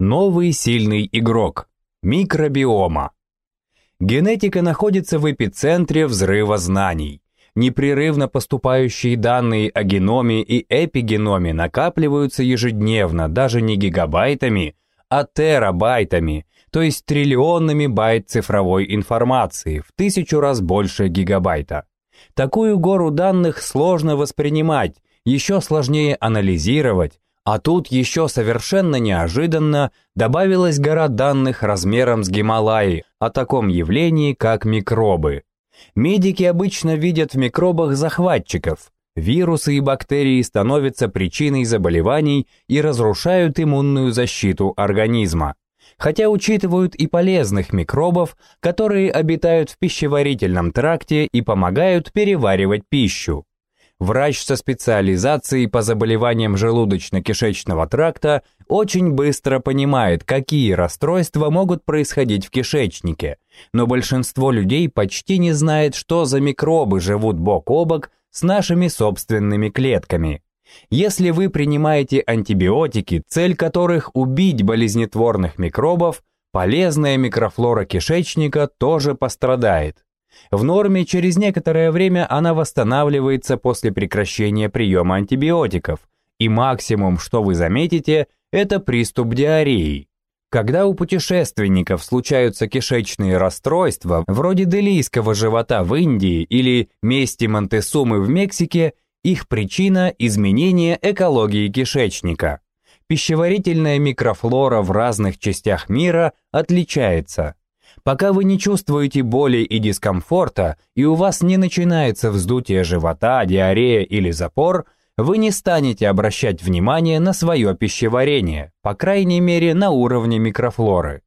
Новый сильный игрок. Микробиома. Генетика находится в эпицентре взрыва знаний. Непрерывно поступающие данные о геноме и эпигеноме накапливаются ежедневно, даже не гигабайтами, а терабайтами, то есть триллионами байт цифровой информации, в тысячу раз больше гигабайта. Такую гору данных сложно воспринимать, еще сложнее анализировать, а тут еще совершенно неожиданно добавилась гора данных размером с Гималаи о таком явлении, как микробы. Медики обычно видят в микробах захватчиков. Вирусы и бактерии становятся причиной заболеваний и разрушают иммунную защиту организма. Хотя учитывают и полезных микробов, которые обитают в пищеварительном тракте и помогают переваривать пищу. Врач со специализацией по заболеваниям желудочно-кишечного тракта очень быстро понимает, какие расстройства могут происходить в кишечнике, но большинство людей почти не знает, что за микробы живут бок о бок с нашими собственными клетками. Если вы принимаете антибиотики, цель которых убить болезнетворных микробов, полезная микрофлора кишечника тоже пострадает. В норме через некоторое время она восстанавливается после прекращения приема антибиотиков, и максимум, что вы заметите, это приступ диареи. Когда у путешественников случаются кишечные расстройства, вроде делийского живота в Индии или мести Монтесумы в Мексике, их причина – изменение экологии кишечника. Пищеварительная микрофлора в разных частях мира отличается – Пока вы не чувствуете боли и дискомфорта, и у вас не начинается вздутие живота, диарея или запор, вы не станете обращать внимание на свое пищеварение, по крайней мере на уровне микрофлоры.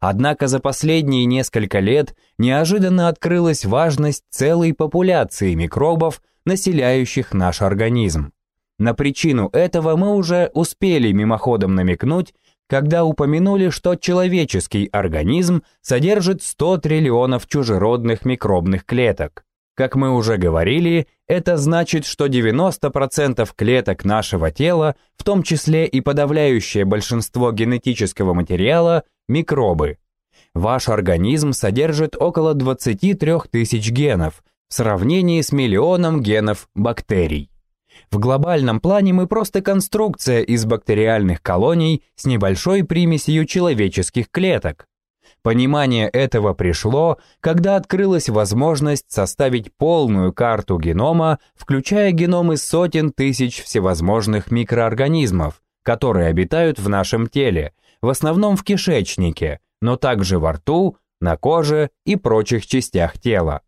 Однако за последние несколько лет неожиданно открылась важность целой популяции микробов, населяющих наш организм. На причину этого мы уже успели мимоходом намекнуть когда упомянули, что человеческий организм содержит 100 триллионов чужеродных микробных клеток. Как мы уже говорили, это значит, что 90% клеток нашего тела, в том числе и подавляющее большинство генетического материала, микробы. Ваш организм содержит около 23 тысяч генов в сравнении с миллионом генов бактерий. В глобальном плане мы просто конструкция из бактериальных колоний с небольшой примесью человеческих клеток. Понимание этого пришло, когда открылась возможность составить полную карту генома, включая геномы сотен тысяч всевозможных микроорганизмов, которые обитают в нашем теле, в основном в кишечнике, но также во рту, на коже и прочих частях тела.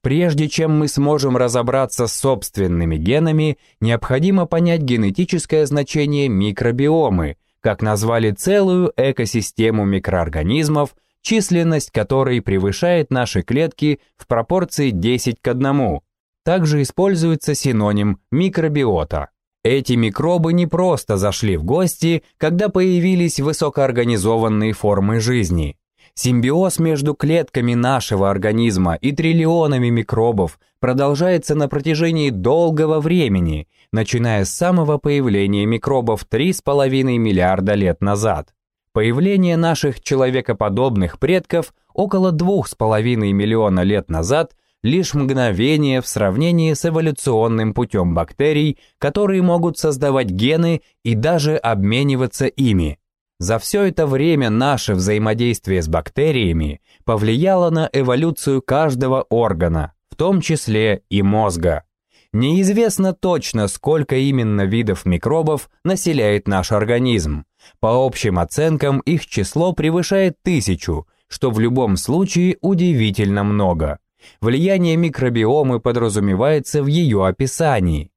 Прежде чем мы сможем разобраться с собственными генами, необходимо понять генетическое значение микробиомы, как назвали целую экосистему микроорганизмов, численность которой превышает наши клетки в пропорции 10 к 1. Также используется синоним микробиота. Эти микробы не просто зашли в гости, когда появились высокоорганизованные формы жизни – Симбиоз между клетками нашего организма и триллионами микробов продолжается на протяжении долгого времени, начиная с самого появления микробов 3,5 миллиарда лет назад. Появление наших человекоподобных предков около 2,5 миллиона лет назад лишь мгновение в сравнении с эволюционным путем бактерий, которые могут создавать гены и даже обмениваться ими – за все это время наше взаимодействие с бактериями повлияло на эволюцию каждого органа, в том числе и мозга. Неизвестно точно, сколько именно видов микробов населяет наш организм. По общим оценкам их число превышает тысячу, что в любом случае удивительно много. Влияние микробиомы подразумевается в ее описании.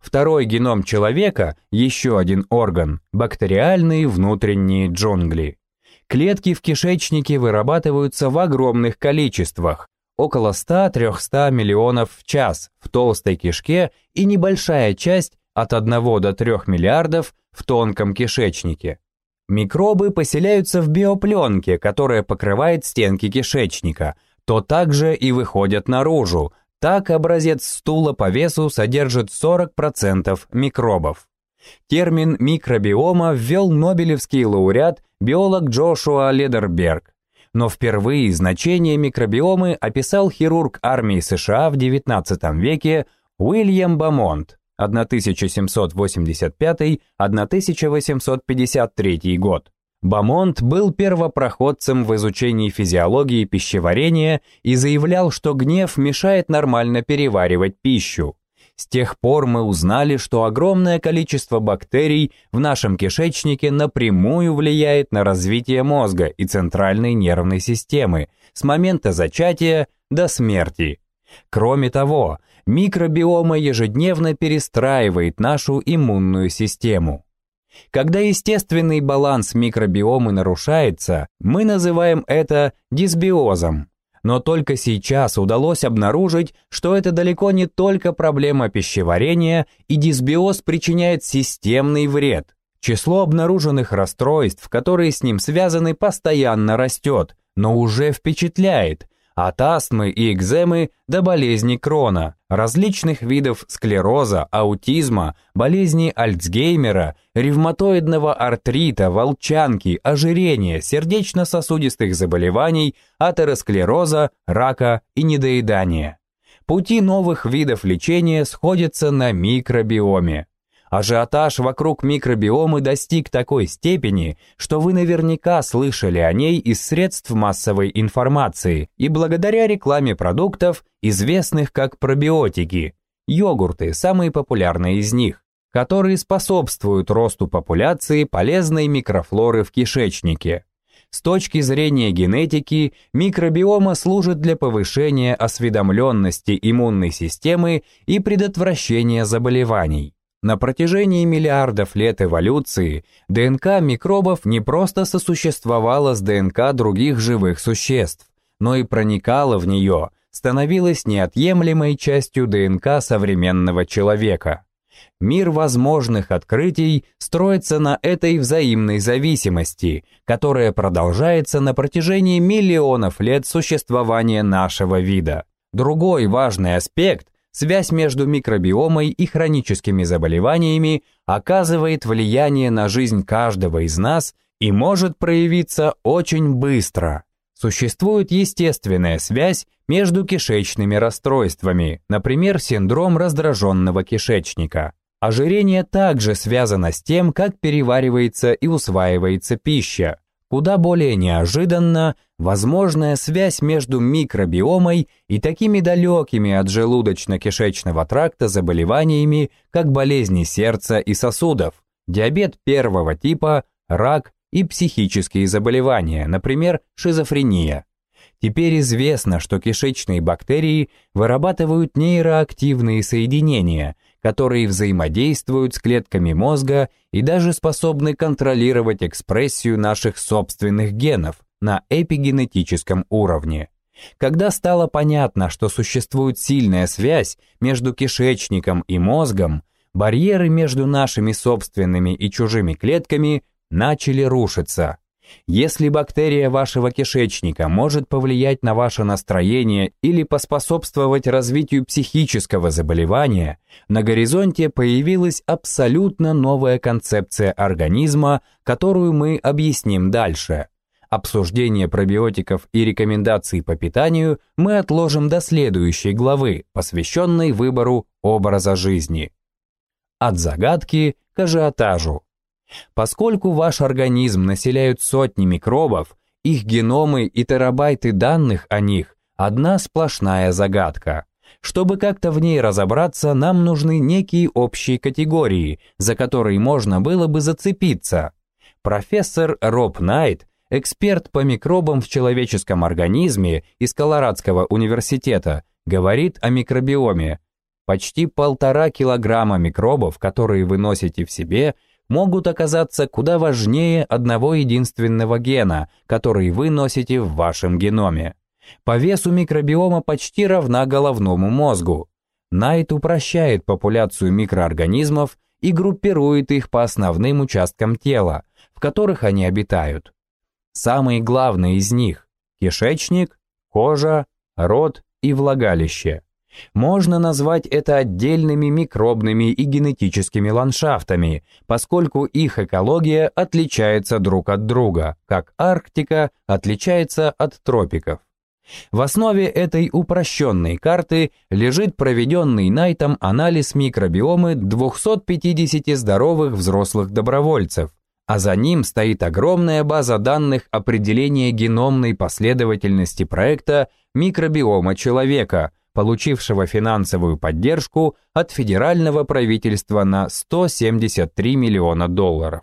Второй геном человека, еще один орган, бактериальные внутренние джунгли. Клетки в кишечнике вырабатываются в огромных количествах, около 100-300 миллионов в час в толстой кишке и небольшая часть от 1 до 3 миллиардов в тонком кишечнике. Микробы поселяются в биопленке, которая покрывает стенки кишечника, то также и выходят наружу, так образец стула по весу содержит 40% микробов. Термин микробиома ввел нобелевский лауреат биолог Джошуа Ледерберг. Но впервые значение микробиомы описал хирург армии США в XIX веке Уильям Бамонт 1785-1853 год. Бамонт был первопроходцем в изучении физиологии пищеварения и заявлял, что гнев мешает нормально переваривать пищу. С тех пор мы узнали, что огромное количество бактерий в нашем кишечнике напрямую влияет на развитие мозга и центральной нервной системы с момента зачатия до смерти. Кроме того, микробиома ежедневно перестраивает нашу иммунную систему. Когда естественный баланс микробиомы нарушается, мы называем это дисбиозом. Но только сейчас удалось обнаружить, что это далеко не только проблема пищеварения, и дисбиоз причиняет системный вред. Число обнаруженных расстройств, которые с ним связаны, постоянно растет, но уже впечатляет, от астмы и экземы до болезни Крона, различных видов склероза, аутизма, болезни Альцгеймера, ревматоидного артрита, волчанки, ожирения, сердечно-сосудистых заболеваний, атеросклероза, рака и недоедания. Пути новых видов лечения сходятся на микробиоме. Ажиотаж вокруг микробиомы достиг такой степени, что вы наверняка слышали о ней из средств массовой информации и благодаря рекламе продуктов, известных как пробиотики, йогурты – самые популярные из них, которые способствуют росту популяции полезной микрофлоры в кишечнике. С точки зрения генетики, микробиома служит для повышения осведомленности иммунной системы и предотвращения заболеваний. На протяжении миллиардов лет эволюции ДНК микробов не просто сосуществовала с ДНК других живых существ, но и проникала в нее, становилась неотъемлемой частью ДНК современного человека. Мир возможных открытий строится на этой взаимной зависимости, которая продолжается на протяжении миллионов лет существования нашего вида. Другой важный аспект связь между микробиомой и хроническими заболеваниями оказывает влияние на жизнь каждого из нас и может проявиться очень быстро. Существует естественная связь между кишечными расстройствами, например, синдром раздраженного кишечника. Ожирение также связано с тем, как переваривается и усваивается пища, Куда более неожиданно возможная связь между микробиомой и такими далекими от желудочно-кишечного тракта заболеваниями, как болезни сердца и сосудов, диабет первого типа, рак и психические заболевания, например, шизофрения. Теперь известно, что кишечные бактерии вырабатывают нейроактивные соединения – которые взаимодействуют с клетками мозга и даже способны контролировать экспрессию наших собственных генов на эпигенетическом уровне. Когда стало понятно, что существует сильная связь между кишечником и мозгом, барьеры между нашими собственными и чужими клетками начали рушиться. Если бактерия вашего кишечника может повлиять на ваше настроение или поспособствовать развитию психического заболевания, на горизонте появилась абсолютно новая концепция организма, которую мы объясним дальше. Обсуждение пробиотиков и рекомендаций по питанию мы отложим до следующей главы, посвященной выбору образа жизни. От загадки к ажиотажу. Поскольку ваш организм населяют сотни микробов, их геномы и терабайты данных о них – одна сплошная загадка. Чтобы как-то в ней разобраться, нам нужны некие общие категории, за которые можно было бы зацепиться. Профессор Роб Найт, эксперт по микробам в человеческом организме из Колорадского университета, говорит о микробиоме. Почти полтора килограмма микробов, которые вы носите в себе – могут оказаться куда важнее одного единственного гена, который вы носите в вашем геноме. По весу микробиома почти равна головному мозгу. Найт упрощает популяцию микроорганизмов и группирует их по основным участкам тела, в которых они обитают. Самые главные из них – кишечник, кожа, рот и влагалище. Можно назвать это отдельными микробными и генетическими ландшафтами, поскольку их экология отличается друг от друга, как Арктика отличается от тропиков. В основе этой упрощенной карты лежит проведенный Найтом анализ микробиомы 250 здоровых взрослых добровольцев, а за ним стоит огромная база данных определения геномной последовательности проекта микробиома человека – получившего финансовую поддержку от федерального правительства на 173 миллиона долларов.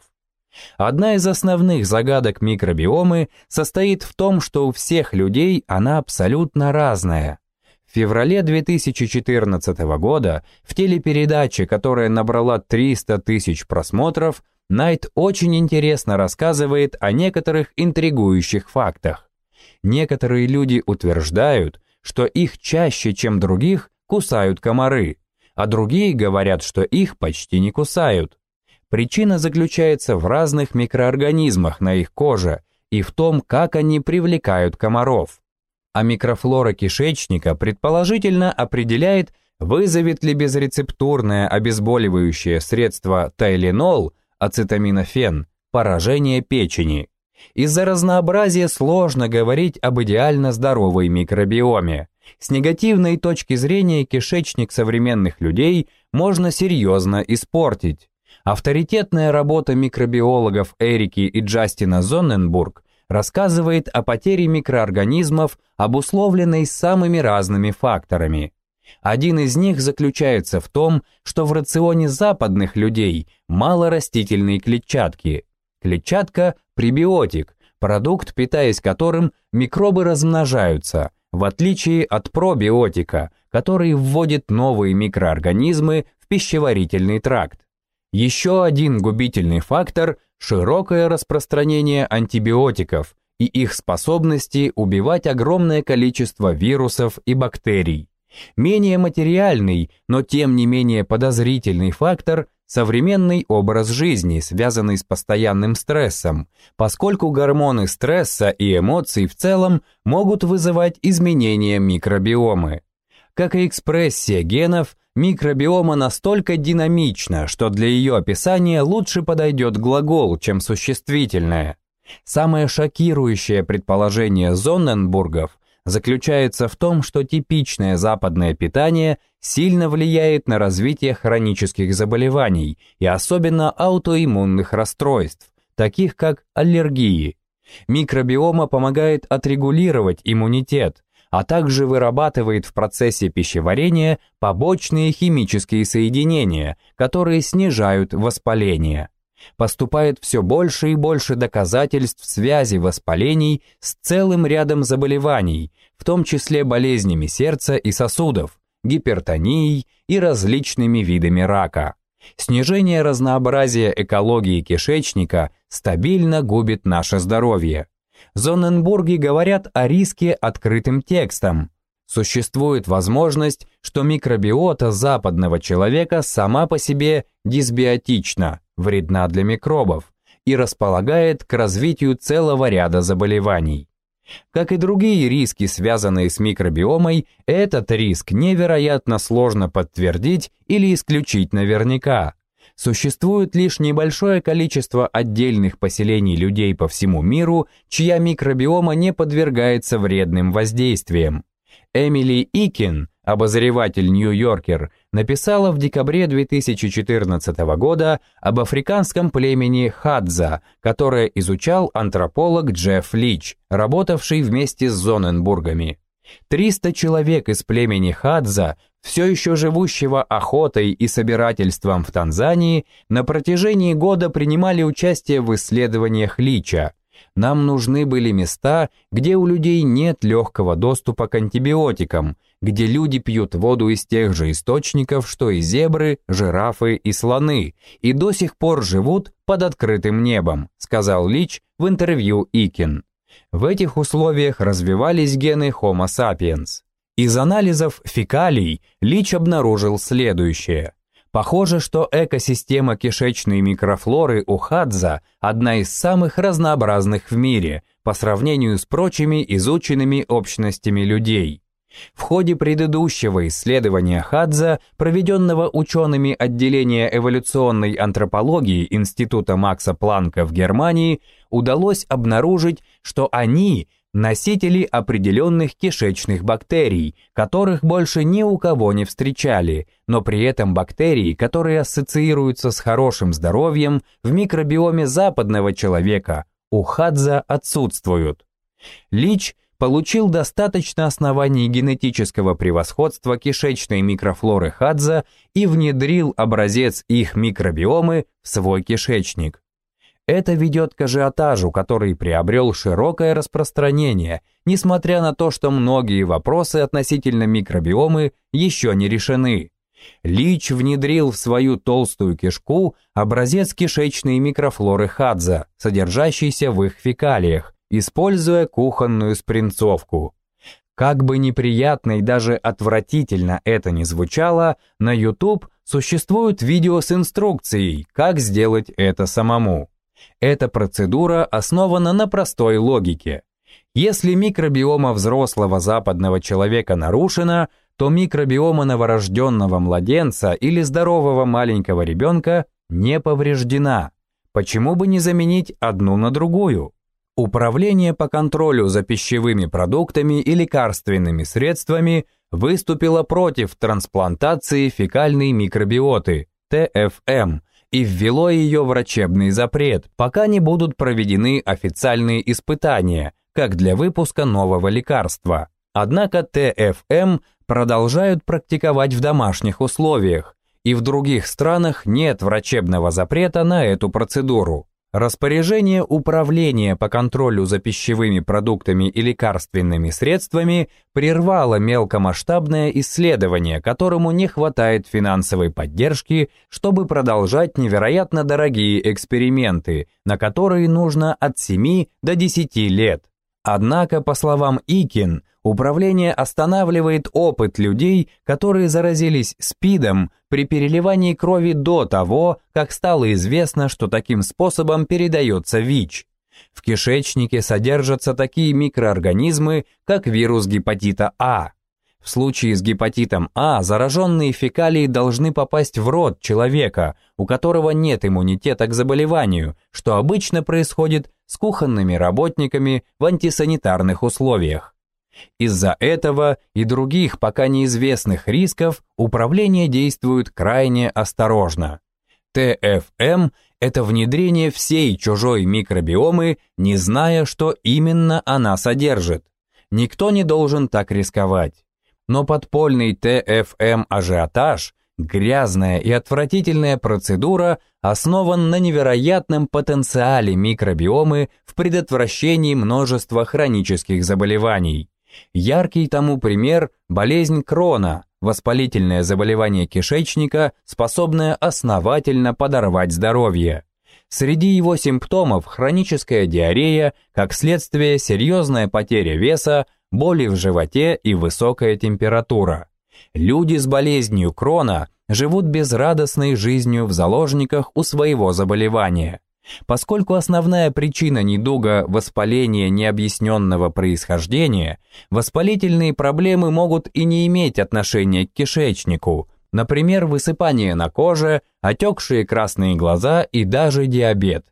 Одна из основных загадок микробиомы состоит в том, что у всех людей она абсолютно разная. В феврале 2014 года в телепередаче, которая набрала 300 тысяч просмотров, Найт очень интересно рассказывает о некоторых интригующих фактах. Некоторые люди утверждают, что их чаще, чем других, кусают комары, а другие говорят, что их почти не кусают. Причина заключается в разных микроорганизмах на их коже и в том, как они привлекают комаров. А микрофлора кишечника предположительно определяет, вызовет ли безрецептурное обезболивающее средство тайленол, ацетаминофен, поражение печени. Из-за разнообразия сложно говорить об идеально здоровой микробиоме. С негативной точки зрения кишечник современных людей можно серьезно испортить. Авторитетная работа микробиологов Эрики и Джастина Зонненбург рассказывает о потере микроорганизмов, обусловленной самыми разными факторами. Один из них заключается в том, что в рационе западных людей мало растительной клетчатки. Клетчатка Пребиотик – продукт, питаясь которым микробы размножаются, в отличие от пробиотика, который вводит новые микроорганизмы в пищеварительный тракт. Еще один губительный фактор – широкое распространение антибиотиков и их способности убивать огромное количество вирусов и бактерий. Менее материальный, но тем не менее подозрительный фактор Современный образ жизни, связанный с постоянным стрессом, поскольку гормоны стресса и эмоций в целом могут вызывать изменения микробиомы. Как и экспрессия генов, микробиома настолько динамична, что для ее описания лучше подойдет глагол, чем существительное. Самое шокирующее предположение Зонненбургов заключается в том, что типичное западное питание сильно влияет на развитие хронических заболеваний и особенно аутоиммунных расстройств, таких как аллергии. Микробиома помогает отрегулировать иммунитет, а также вырабатывает в процессе пищеварения побочные химические соединения, которые снижают воспаление. Поступает все больше и больше доказательств связи воспалений с целым рядом заболеваний, в том числе болезнями сердца и сосудов, гипертонией и различными видами рака. Снижение разнообразия экологии кишечника стабильно губит наше здоровье. Зонненбурги говорят о риске открытым текстом. Существует возможность, что микробиота западного человека сама по себе дисбиотична, вредна для микробов и располагает к развитию целого ряда заболеваний. Как и другие риски, связанные с микробиомой, этот риск невероятно сложно подтвердить или исключить наверняка. Существует лишь небольшое количество отдельных поселений людей по всему миру, чья микробиома не подвергается вредным воздействиям. Эмили Икин, обозреватель Нью-Йоркер, написала в декабре 2014 года об африканском племени Хадза, которое изучал антрополог Джефф Лич, работавший вместе с Зоненбургами. 300 человек из племени Хадза, все еще живущего охотой и собирательством в Танзании, на протяжении года принимали участие в исследованиях Лича, нам нужны были места, где у людей нет легкого доступа к антибиотикам, где люди пьют воду из тех же источников, что и зебры, жирафы и слоны, и до сих пор живут под открытым небом, сказал Лич в интервью Икин. В этих условиях развивались гены Homo sapiens. Из анализов фекалий Лич обнаружил следующее. Похоже, что экосистема кишечной микрофлоры у Хадза одна из самых разнообразных в мире по сравнению с прочими изученными общностями людей. В ходе предыдущего исследования Хадза, проведенного учеными отделения эволюционной антропологии Института Макса Планка в Германии, удалось обнаружить, что они – носители определенных кишечных бактерий, которых больше ни у кого не встречали, но при этом бактерии, которые ассоциируются с хорошим здоровьем, в микробиоме западного человека у Хадза отсутствуют. Лич – получил достаточно оснований генетического превосходства кишечной микрофлоры Хадза и внедрил образец их микробиомы в свой кишечник. Это ведет к ажиотажу, который приобрел широкое распространение, несмотря на то, что многие вопросы относительно микробиомы еще не решены. Лич внедрил в свою толстую кишку образец кишечной микрофлоры Хадза, содержащийся в их фекалиях, используя кухонную спринцовку. Как бы неприятно и даже отвратительно это ни звучало, на YouTube существуют видео с инструкцией, как сделать это самому. Эта процедура основана на простой логике. Если микробиома взрослого западного человека нарушена, то микробиома новорожденного младенца или здорового маленького ребенка не повреждена. Почему бы не заменить одну на другую? Управление по контролю за пищевыми продуктами и лекарственными средствами выступило против трансплантации фекальной микробиоты, ТФМ, и ввело ее врачебный запрет, пока не будут проведены официальные испытания, как для выпуска нового лекарства. Однако ТФМ продолжают практиковать в домашних условиях, и в других странах нет врачебного запрета на эту процедуру. Распоряжение управления по контролю за пищевыми продуктами и лекарственными средствами прервало мелкомасштабное исследование, которому не хватает финансовой поддержки, чтобы продолжать невероятно дорогие эксперименты, на которые нужно от 7 до 10 лет. Однако, по словам Икин, управление останавливает опыт людей, которые заразились СПИДом при переливании крови до того, как стало известно, что таким способом передается ВИЧ. В кишечнике содержатся такие микроорганизмы, как вирус гепатита А. В случае с гепатитом А зараженные фекалии должны попасть в рот человека, у которого нет иммунитета к заболеванию, что обычно происходит с кухонными работниками в антисанитарных условиях. Из-за этого и других пока неизвестных рисков управление действует крайне осторожно. ТФМ – это внедрение всей чужой микробиомы, не зная, что именно она содержит. Никто не должен так рисковать. Но подпольный ТФМ-ажиотаж Грязная и отвратительная процедура основан на невероятном потенциале микробиомы в предотвращении множества хронических заболеваний. Яркий тому пример – болезнь Крона, воспалительное заболевание кишечника, способное основательно подорвать здоровье. Среди его симптомов хроническая диарея, как следствие серьезная потеря веса, боли в животе и высокая температура. Люди с болезнью Крона живут безрадостной жизнью в заложниках у своего заболевания. Поскольку основная причина недуга – воспаление необъясненного происхождения, воспалительные проблемы могут и не иметь отношения к кишечнику, например, высыпание на коже, отекшие красные глаза и даже диабет.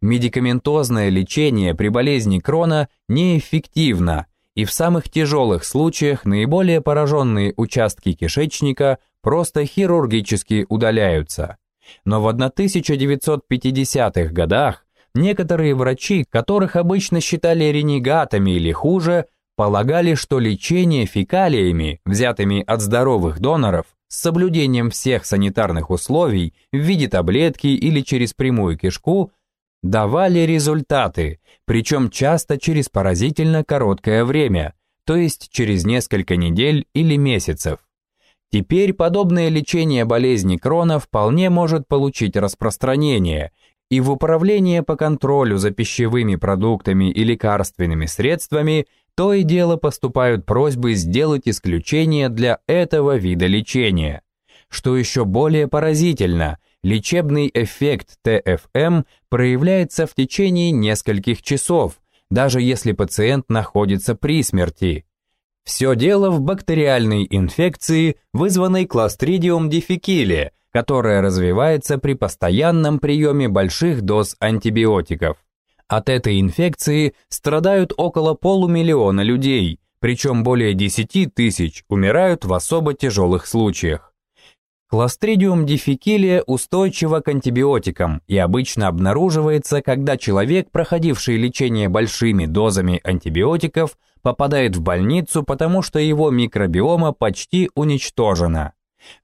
Медикаментозное лечение при болезни Крона неэффективно, и в самых тяжелых случаях наиболее пораженные участки кишечника просто хирургически удаляются. Но в 1950-х годах некоторые врачи, которых обычно считали ренегатами или хуже, полагали, что лечение фекалиями, взятыми от здоровых доноров, с соблюдением всех санитарных условий в виде таблетки или через прямую кишку, давали результаты, причем часто через поразительно короткое время, то есть через несколько недель или месяцев. Теперь подобное лечение болезни Крона вполне может получить распространение, и в управление по контролю за пищевыми продуктами и лекарственными средствами то и дело поступают просьбы сделать исключение для этого вида лечения. Что еще более поразительно – лечебный эффект ТФМ проявляется в течение нескольких часов, даже если пациент находится при смерти. Все дело в бактериальной инфекции, вызванной Clostridium difficile, которая развивается при постоянном приеме больших доз антибиотиков. От этой инфекции страдают около полумиллиона людей, причем более 10 тысяч умирают в особо тяжелых случаях. Кластридиум difficile устойчива к антибиотикам и обычно обнаруживается, когда человек, проходивший лечение большими дозами антибиотиков, попадает в больницу, потому что его микробиома почти уничтожена.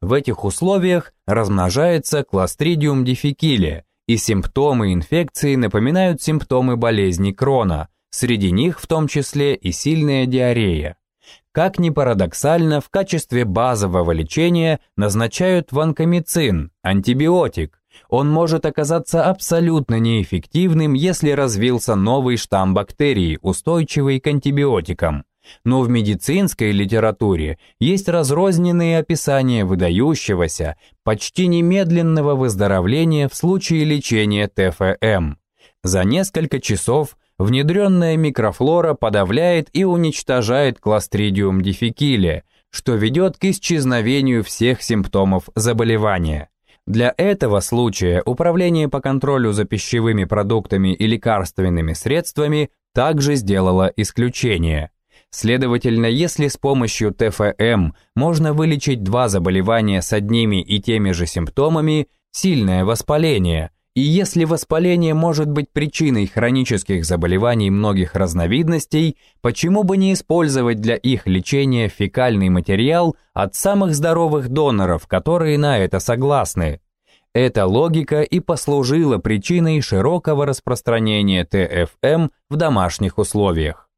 В этих условиях размножается Clostridium difficile, и симптомы инфекции напоминают симптомы болезни Крона, среди них в том числе и сильная диарея. Как ни парадоксально, в качестве базового лечения назначают ванкомицин, антибиотик. Он может оказаться абсолютно неэффективным, если развился новый штамм бактерий, устойчивый к антибиотикам. Но в медицинской литературе есть разрозненные описания выдающегося, почти немедленного выздоровления в случае лечения ТФМ. За несколько часов внедренная микрофлора подавляет и уничтожает Clostridium difficile, что ведет к исчезновению всех симптомов заболевания. Для этого случая Управление по контролю за пищевыми продуктами и лекарственными средствами также сделало исключение. Следовательно, если с помощью ТФМ можно вылечить два заболевания с одними и теми же симптомами, сильное воспаление – и если воспаление может быть причиной хронических заболеваний многих разновидностей, почему бы не использовать для их лечения фекальный материал от самых здоровых доноров, которые на это согласны? Эта логика и послужила причиной широкого распространения ТФМ в домашних условиях.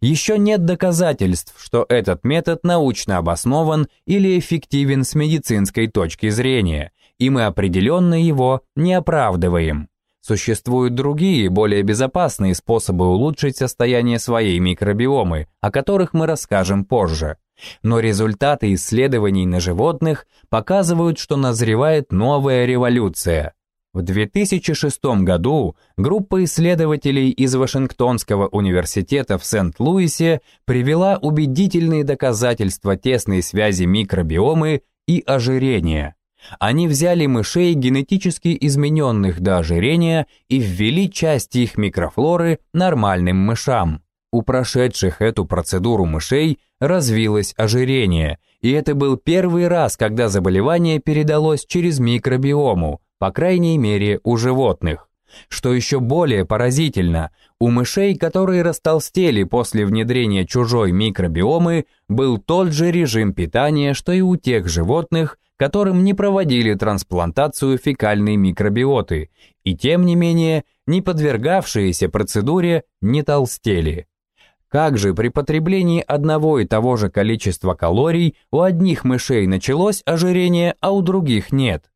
Еще нет доказательств, что этот метод научно обоснован или эффективен с медицинской точки зрения, и мы определенно его не оправдываем. Существуют другие, более безопасные способы улучшить состояние своей микробиомы, о которых мы расскажем позже. Но результаты исследований на животных показывают, что назревает новая революция. В 2006 году группа исследователей из Вашингтонского университета в Сент-Луисе привела убедительные доказательства тесной связи микробиомы и ожирения. Они взяли мышей, генетически измененных до ожирения, и ввели часть их микрофлоры нормальным мышам. У прошедших эту процедуру мышей развилось ожирение, и это был первый раз, когда заболевание передалось через микробиому, по крайней мере у животных. Что еще более поразительно, у мышей, которые растолстели после внедрения чужой микробиомы, был тот же режим питания, что и у тех животных, которым не проводили трансплантацию фекальной микробиоты, и тем не менее не подвергавшиеся процедуре не толстели. Как же при потреблении одного и того же количества калорий у одних мышей началось ожирение, а у других нет?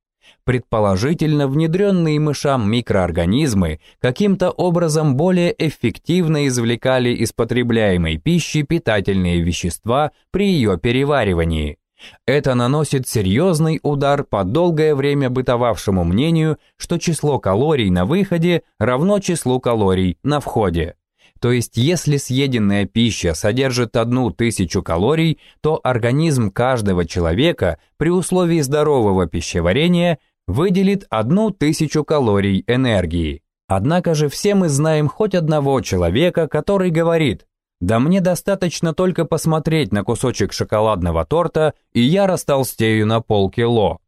Предположительно, внедренные мышам микроорганизмы каким-то образом более эффективно извлекали из потребляемой пищи питательные вещества при ее переваривании. Это наносит серьезный удар по долгое время бытовавшему мнению, что число калорий на выходе равно числу калорий на входе. То есть, если съеденная пища содержит одну тысячу калорий, то организм каждого человека при условии здорового пищеварения выделит одну тысячу калорий энергии. Однако же все мы знаем хоть одного человека, который говорит да мне достаточно только посмотреть на кусочек шоколадного торта, и я растолстею на полкило.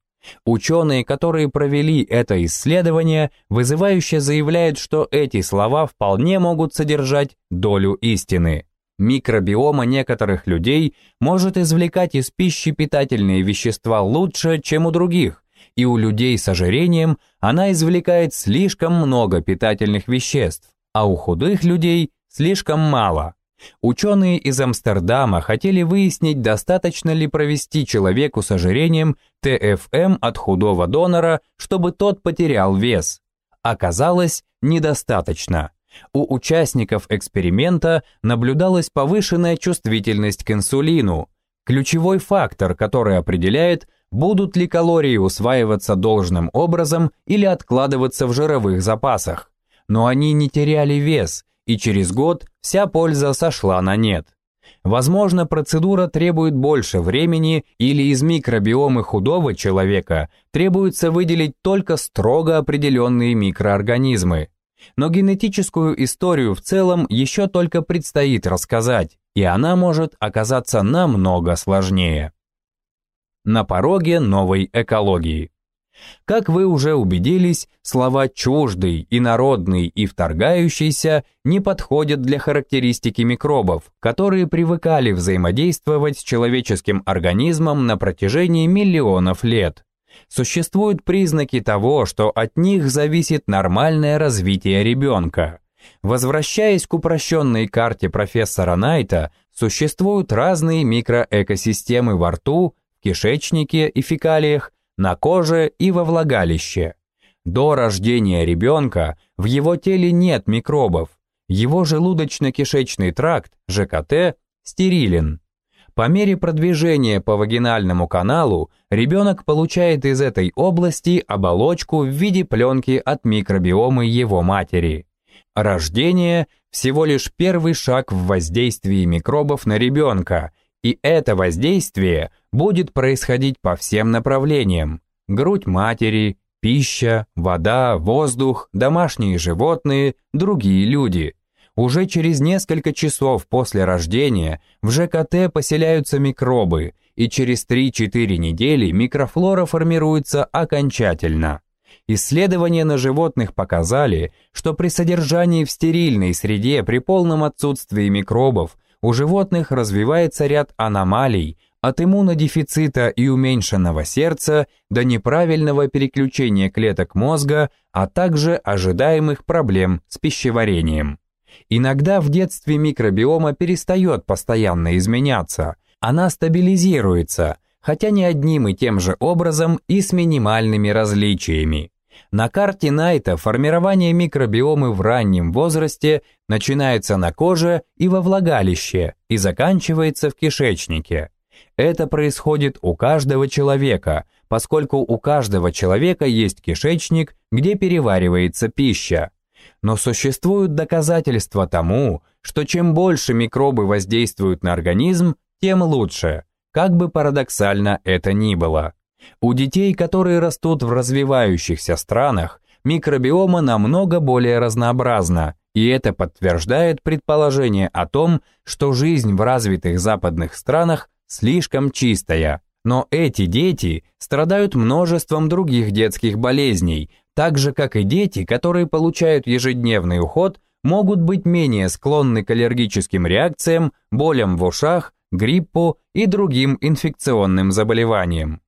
Ученые, которые провели это исследование, вызывающе заявляют, что эти слова вполне могут содержать долю истины. Микробиома некоторых людей может извлекать из пищи питательные вещества лучше, чем у других, и у людей с ожирением она извлекает слишком много питательных веществ, а у худых людей слишком мало. Ученые из Амстердама хотели выяснить, достаточно ли провести человеку с ожирением ТФМ от худого донора, чтобы тот потерял вес. Оказалось, недостаточно. У участников эксперимента наблюдалась повышенная чувствительность к инсулину, ключевой фактор, который определяет, будут ли калории усваиваться должным образом или откладываться в жировых запасах. Но они не теряли вес, и через год вся польза сошла на нет. Возможно, процедура требует больше времени или из микробиома худого человека требуется выделить только строго определенные микроорганизмы. Но генетическую историю в целом еще только предстоит рассказать, и она может оказаться намного сложнее. На пороге новой экологии. Как вы уже убедились, слова «чуждый», «инородный» и «вторгающийся» не подходят для характеристики микробов, которые привыкали взаимодействовать с человеческим организмом на протяжении миллионов лет. Существуют признаки того, что от них зависит нормальное развитие ребенка. Возвращаясь к упрощенной карте профессора Найта, существуют разные микроэкосистемы во рту, в кишечнике и фекалиях, на коже и во влагалище. До рождения ребенка в его теле нет микробов, его желудочно-кишечный тракт, ЖКТ, стерилен. По мере продвижения по вагинальному каналу ребенок получает из этой области оболочку в виде пленки от микробиома его матери. Рождение – всего лишь первый шаг в воздействии микробов на ребенка, и это воздействие будет происходить по всем направлениям. Грудь матери, пища, вода, воздух, домашние животные, другие люди. Уже через несколько часов после рождения в ЖКТ поселяются микробы, и через 3-4 недели микрофлора формируется окончательно. Исследования на животных показали, что при содержании в стерильной среде при полном отсутствии микробов у животных развивается ряд аномалий, от иммунодефицита и уменьшенного сердца до неправильного переключения клеток мозга, а также ожидаемых проблем с пищеварением. Иногда в детстве микробиома перестает постоянно изменяться, она стабилизируется, хотя не одним и тем же образом и с минимальными различиями. На карте Найта формирование микробиомы в раннем возрасте начинается на коже и во влагалище и заканчивается в кишечнике. Это происходит у каждого человека, поскольку у каждого человека есть кишечник, где переваривается пища. Но существуют доказательства тому, что чем больше микробы воздействуют на организм, тем лучше, как бы парадоксально это ни было. У детей, которые растут в развивающихся странах, микробиома намного более разнообразна, и это подтверждает предположение о том, что жизнь в развитых западных странах слишком чистая. Но эти дети страдают множеством других детских болезней, так же как и дети, которые получают ежедневный уход, могут быть менее склонны к аллергическим реакциям, болям в ушах, гриппу и другим инфекционным заболеваниям.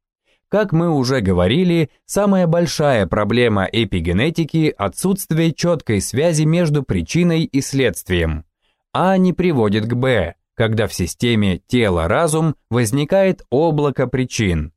Как мы уже говорили, самая большая проблема эпигенетики – отсутствие четкой связи между причиной и следствием. А не приводит к Б, когда в системе тело-разум возникает облако причин.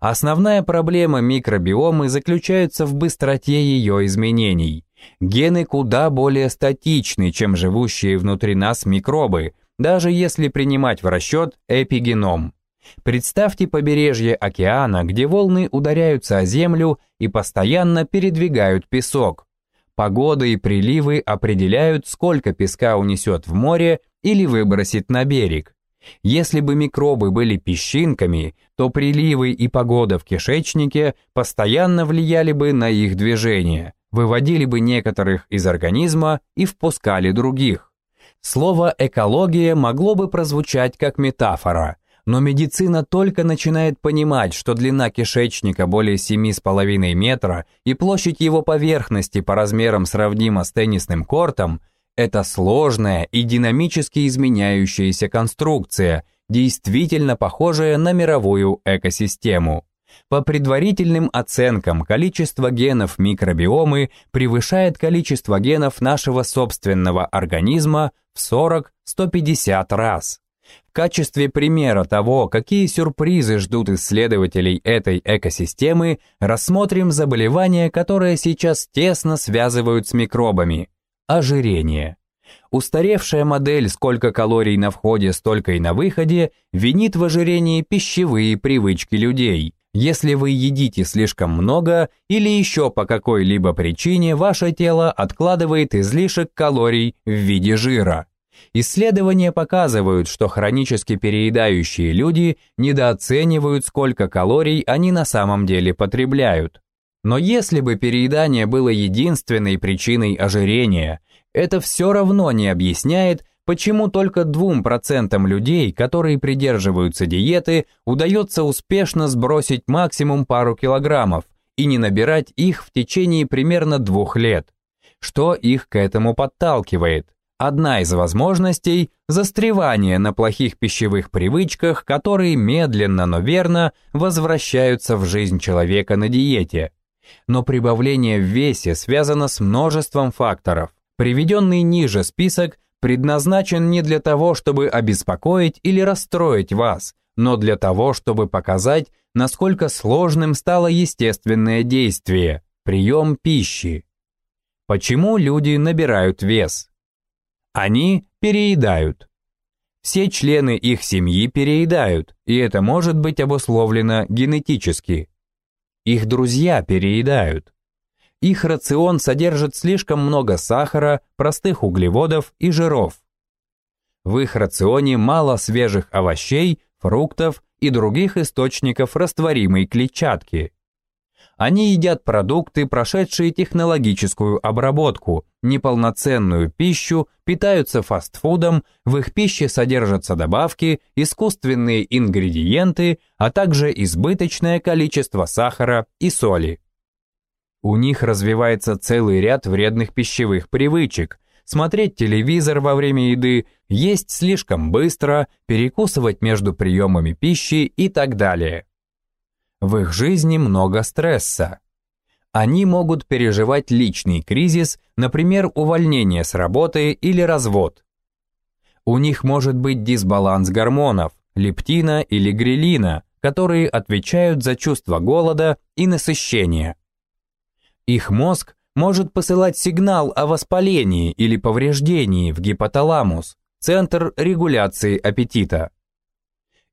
Основная проблема микробиомы заключается в быстроте ее изменений. Гены куда более статичны, чем живущие внутри нас микробы, даже если принимать в расчет эпигеном. Представьте побережье океана, где волны ударяются о землю и постоянно передвигают песок. Погода и приливы определяют, сколько песка унесет в море или выбросит на берег. Если бы микробы были песчинками, то приливы и погода в кишечнике постоянно влияли бы на их движение, выводили бы некоторых из организма и впускали других. Слово «экология» могло бы прозвучать как метафора – но медицина только начинает понимать, что длина кишечника более 7,5 метра и площадь его поверхности по размерам сравнима с теннисным кортом – это сложная и динамически изменяющаяся конструкция, действительно похожая на мировую экосистему. По предварительным оценкам, количество генов микробиомы превышает количество генов нашего собственного организма в 40-150 раз. В качестве примера того, какие сюрпризы ждут исследователей этой экосистемы, рассмотрим заболевания, которые сейчас тесно связывают с микробами. Ожирение. Устаревшая модель «сколько калорий на входе, столько и на выходе» винит в ожирении пищевые привычки людей. Если вы едите слишком много или еще по какой-либо причине ваше тело откладывает излишек калорий в виде жира. Исследования показывают, что хронически переедающие люди недооценивают, сколько калорий они на самом деле потребляют. Но если бы переедание было единственной причиной ожирения, это все равно не объясняет, почему только 2% людей, которые придерживаются диеты, удается успешно сбросить максимум пару килограммов и не набирать их в течение примерно двух лет. Что их к этому подталкивает? Одна из возможностей – застревание на плохих пищевых привычках, которые медленно, но верно возвращаются в жизнь человека на диете. Но прибавление в весе связано с множеством факторов. Приведенный ниже список предназначен не для того, чтобы обеспокоить или расстроить вас, но для того, чтобы показать, насколько сложным стало естественное действие – прием пищи. Почему люди набирают вес? Они переедают. Все члены их семьи переедают, и это может быть обусловлено генетически. Их друзья переедают. Их рацион содержит слишком много сахара, простых углеводов и жиров. В их рационе мало свежих овощей, фруктов и других источников растворимой клетчатки. Они едят продукты, прошедшие технологическую обработку, неполноценную пищу, питаются фастфудом, в их пище содержатся добавки, искусственные ингредиенты, а также избыточное количество сахара и соли. У них развивается целый ряд вредных пищевых привычек, смотреть телевизор во время еды, есть слишком быстро, перекусывать между приемами пищи и так далее. В их жизни много стресса. Они могут переживать личный кризис, например, увольнение с работы или развод. У них может быть дисбаланс гормонов, лептина или грелина, которые отвечают за чувство голода и насыщения. Их мозг может посылать сигнал о воспалении или повреждении в гипоталамус, центр регуляции аппетита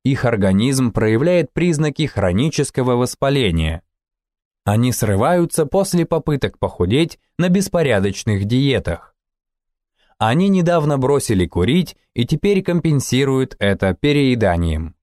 их организм проявляет признаки хронического воспаления. Они срываются после попыток похудеть на беспорядочных диетах. Они недавно бросили курить и теперь компенсируют это перееданием.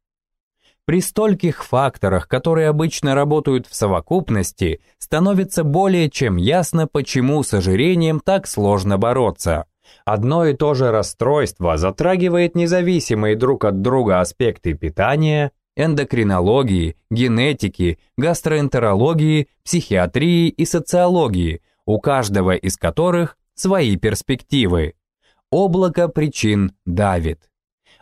При стольких факторах, которые обычно работают в совокупности, становится более чем ясно, почему с ожирением так сложно бороться. Одно и то же расстройство затрагивает независимые друг от друга аспекты питания, эндокринологии, генетики, гастроэнтерологии, психиатрии и социологии, у каждого из которых свои перспективы. Облако причин давит.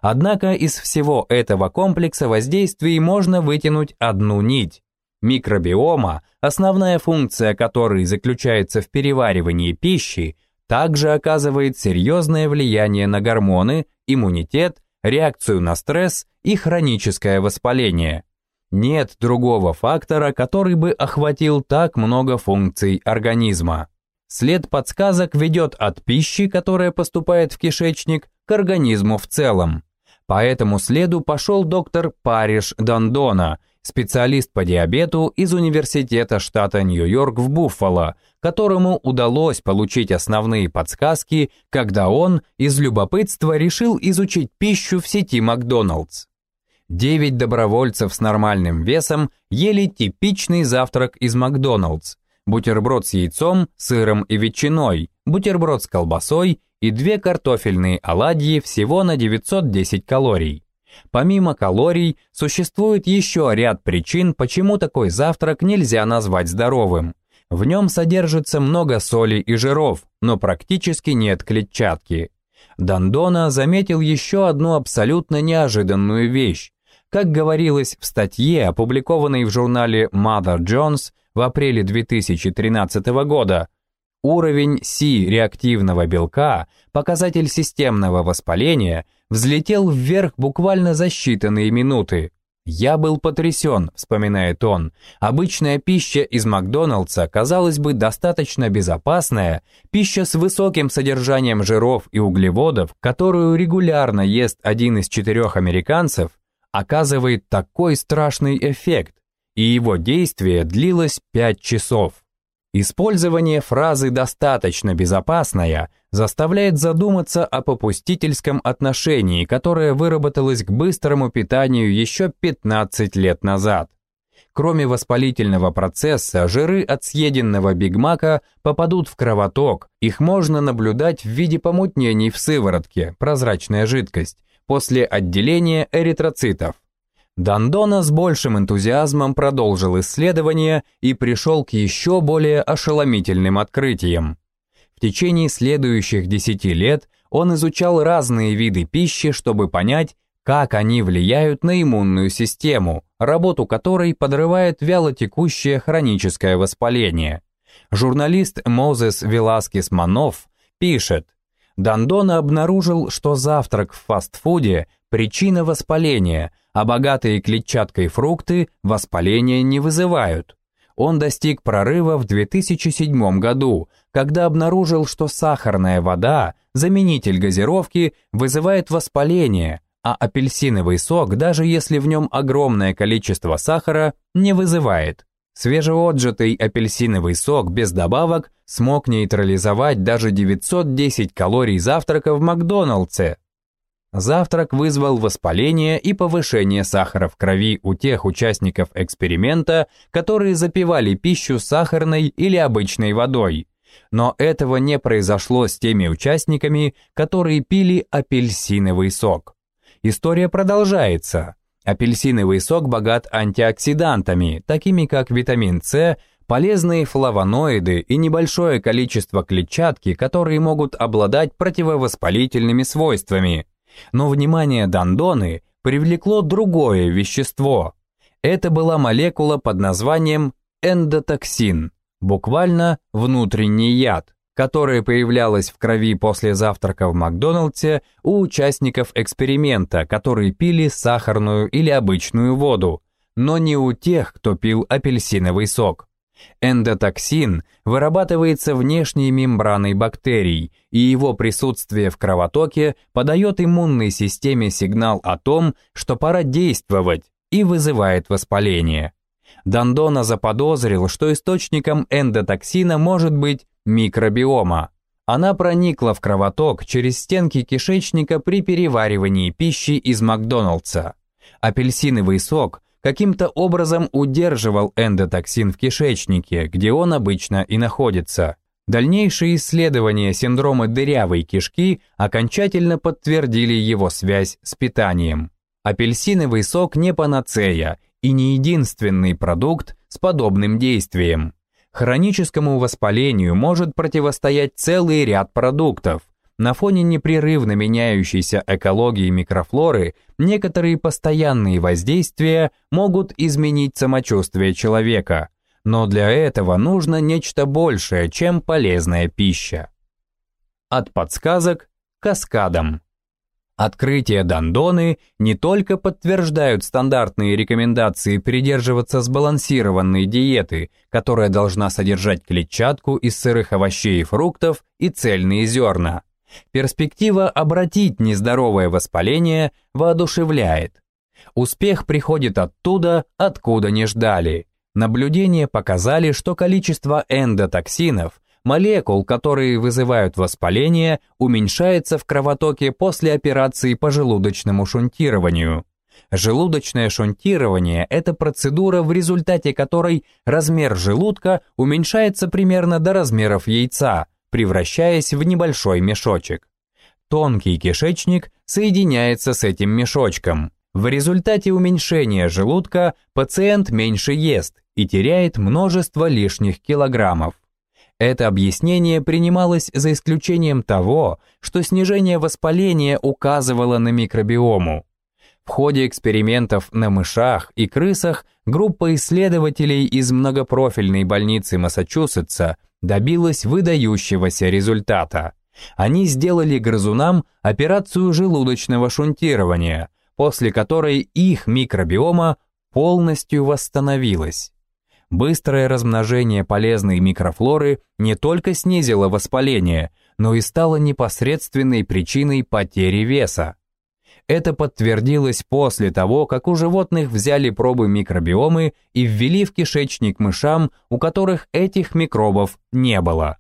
Однако из всего этого комплекса воздействий можно вытянуть одну нить. Микробиома, основная функция которой заключается в переваривании пищи, также оказывает серьезное влияние на гормоны, иммунитет, реакцию на стресс и хроническое воспаление. Нет другого фактора, который бы охватил так много функций организма. След подсказок ведет от пищи, которая поступает в кишечник, к организму в целом. По этому следу пошел доктор Париж Дандона, специалист по диабету из Университета штата Нью-Йорк в Буффало, которому удалось получить основные подсказки, когда он из любопытства решил изучить пищу в сети Макдоналдс. Девять добровольцев с нормальным весом ели типичный завтрак из Макдоналдс. Бутерброд с яйцом, сыром и ветчиной, бутерброд с колбасой и две картофельные оладьи всего на 910 калорий. Помимо калорий, существует еще ряд причин, почему такой завтрак нельзя назвать здоровым. В нем содержится много соли и жиров, но практически нет клетчатки. Дандона заметил еще одну абсолютно неожиданную вещь. Как говорилось в статье, опубликованной в журнале Mother Jones в апреле 2013 года, уровень Си-реактивного белка, показатель системного воспаления – взлетел вверх буквально за считанные минуты. «Я был потрясен», — вспоминает он. «Обычная пища из Макдоналдса, казалось бы, достаточно безопасная, пища с высоким содержанием жиров и углеводов, которую регулярно ест один из четырех американцев, оказывает такой страшный эффект, и его действие длилось пять часов. Использование фразы «достаточно безопасная» заставляет задуматься о попустительском отношении, которое выработалось к быстрому питанию еще 15 лет назад. Кроме воспалительного процесса, жиры от съеденного бигмака попадут в кровоток, их можно наблюдать в виде помутнений в сыворотке, прозрачная жидкость, после отделения эритроцитов. Дандона с большим энтузиазмом продолжил исследование и пришел к еще более ошеломительным открытиям. В течение следующих десяти лет он изучал разные виды пищи, чтобы понять, как они влияют на иммунную систему, работу которой подрывает вялотекущее хроническое воспаление. Журналист Мозес Веласкес Манов пишет, Дандона обнаружил, что завтрак в фастфуде – причина воспаления, а богатые клетчаткой фрукты воспаления не вызывают. Он достиг прорыва в 2007 году, когда обнаружил, что сахарная вода, заменитель газировки, вызывает воспаление, а апельсиновый сок, даже если в нем огромное количество сахара, не вызывает. Свежеотжатый апельсиновый сок без добавок смог нейтрализовать даже 910 калорий завтрака в Макдоналдсе, Завтрак вызвал воспаление и повышение сахара в крови у тех участников эксперимента, которые запивали пищу сахарной или обычной водой. Но этого не произошло с теми участниками, которые пили апельсиновый сок. История продолжается. Апельсиновый сок богат антиоксидантами, такими как витамин С, полезные флавоноиды и небольшое количество клетчатки, которые могут обладать противовоспалительными свойствами – но внимание Дандоны привлекло другое вещество. Это была молекула под названием эндотоксин, буквально внутренний яд, которая появлялась в крови после завтрака в Макдональдсе у участников эксперимента, которые пили сахарную или обычную воду, но не у тех, кто пил апельсиновый сок. Эндотоксин вырабатывается внешней мембраной бактерий, и его присутствие в кровотоке подает иммунной системе сигнал о том, что пора действовать, и вызывает воспаление. Дандона заподозрил, что источником эндотоксина может быть микробиома. Она проникла в кровоток через стенки кишечника при переваривании пищи из Макдоналдса. Апельсиновый сок – каким-то образом удерживал эндотоксин в кишечнике, где он обычно и находится. Дальнейшие исследования синдрома дырявой кишки окончательно подтвердили его связь с питанием. Апельсиновый сок не панацея и не единственный продукт с подобным действием. Хроническому воспалению может противостоять целый ряд продуктов, на фоне непрерывно меняющейся экологии микрофлоры некоторые постоянные воздействия могут изменить самочувствие человека, но для этого нужно нечто большее, чем полезная пища. От подсказок к каскадам. Открытия Дандоны не только подтверждают стандартные рекомендации придерживаться сбалансированной диеты, которая должна содержать клетчатку из сырых овощей и фруктов и цельные зерна, Перспектива обратить нездоровое воспаление воодушевляет. Успех приходит оттуда, откуда не ждали. Наблюдения показали, что количество эндотоксинов, молекул, которые вызывают воспаление, уменьшается в кровотоке после операции по желудочному шунтированию. Желудочное шунтирование – это процедура, в результате которой размер желудка уменьшается примерно до размеров яйца – превращаясь в небольшой мешочек. Тонкий кишечник соединяется с этим мешочком. В результате уменьшения желудка пациент меньше ест и теряет множество лишних килограммов. Это объяснение принималось за исключением того, что снижение воспаления указывало на микробиому. В ходе экспериментов на мышах и крысах группа исследователей из многопрофильной больницы Массачусетса добилась выдающегося результата. Они сделали грызунам операцию желудочного шунтирования, после которой их микробиома полностью восстановилась. Быстрое размножение полезной микрофлоры не только снизило воспаление, но и стало непосредственной причиной потери веса. Это подтвердилось после того, как у животных взяли пробы микробиомы и ввели в кишечник мышам, у которых этих микробов не было.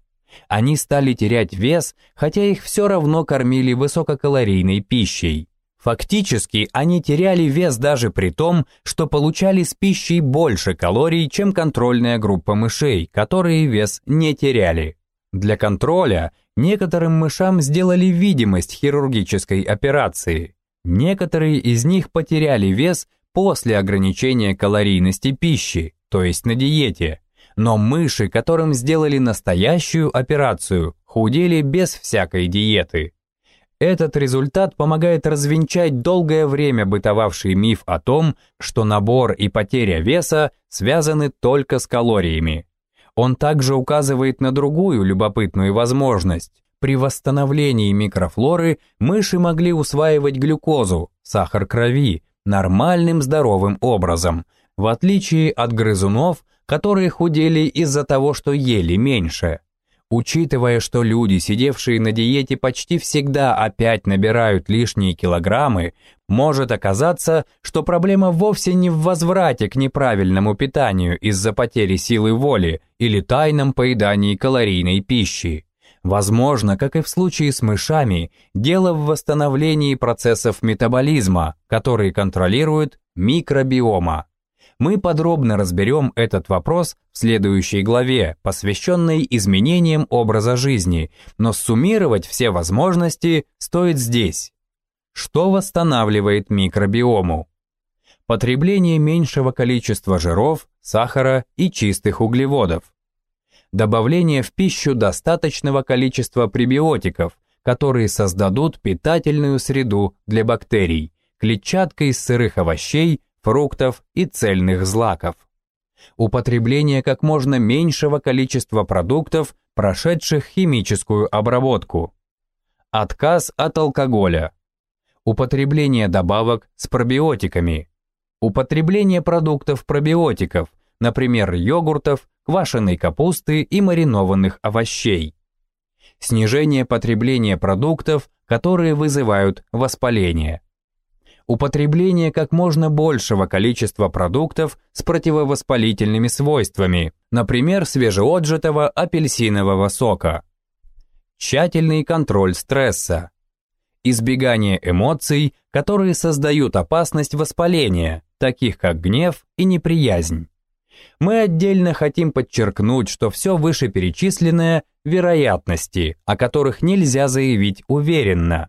Они стали терять вес, хотя их все равно кормили высококалорийной пищей. Фактически они теряли вес даже при том, что получали с пищей больше калорий, чем контрольная группа мышей, которые вес не теряли. Для контроля некоторым мышам сделали видимость хирургической операции. Некоторые из них потеряли вес после ограничения калорийности пищи, то есть на диете. Но мыши, которым сделали настоящую операцию, худели без всякой диеты. Этот результат помогает развенчать долгое время бытовавший миф о том, что набор и потеря веса связаны только с калориями. Он также указывает на другую любопытную возможность. При восстановлении микрофлоры мыши могли усваивать глюкозу, сахар крови, нормальным здоровым образом, в отличие от грызунов, которые худели из-за того, что ели меньше. Учитывая, что люди, сидевшие на диете, почти всегда опять набирают лишние килограммы, может оказаться, что проблема вовсе не в возврате к неправильному питанию из-за потери силы воли или тайном поедании калорийной пищи. Возможно, как и в случае с мышами, дело в восстановлении процессов метаболизма, которые контролируют микробиома. Мы подробно разберем этот вопрос в следующей главе, посвященной изменениям образа жизни, но суммировать все возможности стоит здесь. Что восстанавливает микробиому? Потребление меньшего количества жиров, сахара и чистых углеводов добавление в пищу достаточного количества пребиотиков, которые создадут питательную среду для бактерий, клетчатка из сырых овощей, фруктов и цельных злаков. Употребление как можно меньшего количества продуктов, прошедших химическую обработку. Отказ от алкоголя. Употребление добавок с пробиотиками. Употребление продуктов пробиотиков, например, йогуртов, квашеной капусты и маринованных овощей. Снижение потребления продуктов, которые вызывают воспаление. Употребление как можно большего количества продуктов с противовоспалительными свойствами, например, свежеотжатого апельсинового сока. Тщательный контроль стресса. Избегание эмоций, которые создают опасность воспаления, таких как гнев и неприязнь. Мы отдельно хотим подчеркнуть, что все вышеперечисленное – вероятности, о которых нельзя заявить уверенно.